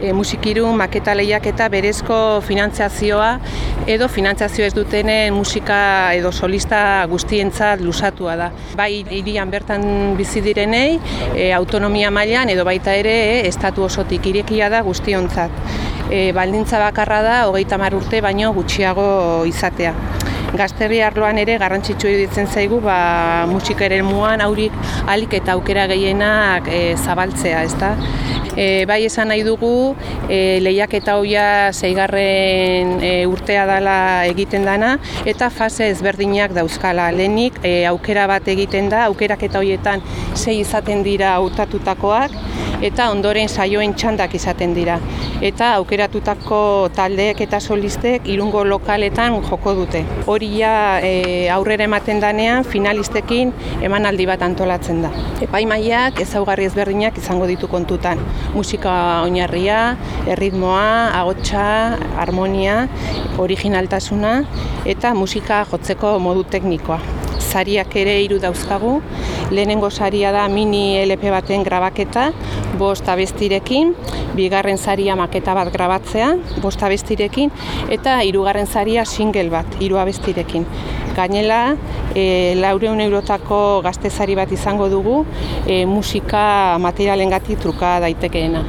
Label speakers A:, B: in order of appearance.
A: e, musikiru maketa lehiak eta berezko finantziazioa edo finantziazio ez dutenen musika edo solista guztientzat lusatua da. Bai hirian bertan bizi direnei, e, autonomia mailan edo baita ere e, estatu osotik irekia da guztiontzat. E, baldintza bakarra da hogeita mar urte baino gutxiago izatea. Gazterri arloan ere garrantzitsu iruditzen zaigu ba, musika ere muan aurik alik eta aukera gehienak e, zabaltzea, ezta? E, bai esan nahi dugu e, lehiak eta hoia zeigarren e, urtea dela egiten dana eta fase ezberdinak dauzkala. Lehenik e, aukera bat egiten da, aukerak eta hoietan sei izaten dira hautatutakoak eta ondoren saioen txandak izaten dira. Eta aukeratutako taldeek eta solistek irungo lokaletan joko dute. Hori ja e, aurrera ematen danean finalistekin emanaldi bat antolatzen da. Epaimaiak ezaugarri ezberdinak izango ditu kontutan. Musika oinarria, erritmoa, agotxa, harmonia, originaltasuna eta musika jotzeko modu teknikoa sariak ere hiru dauzkagu. Lehenengo saria da mini LP baten grabaketa, bost abestirekin, bigarren saria maketa bat grabatzea, bost abestirekin, eta hirugarren saria single bat, hiru abestirekin. Gainela, e, laureun eurotako gaztezari bat izango dugu, e, musika materialen gati truka daitekeena.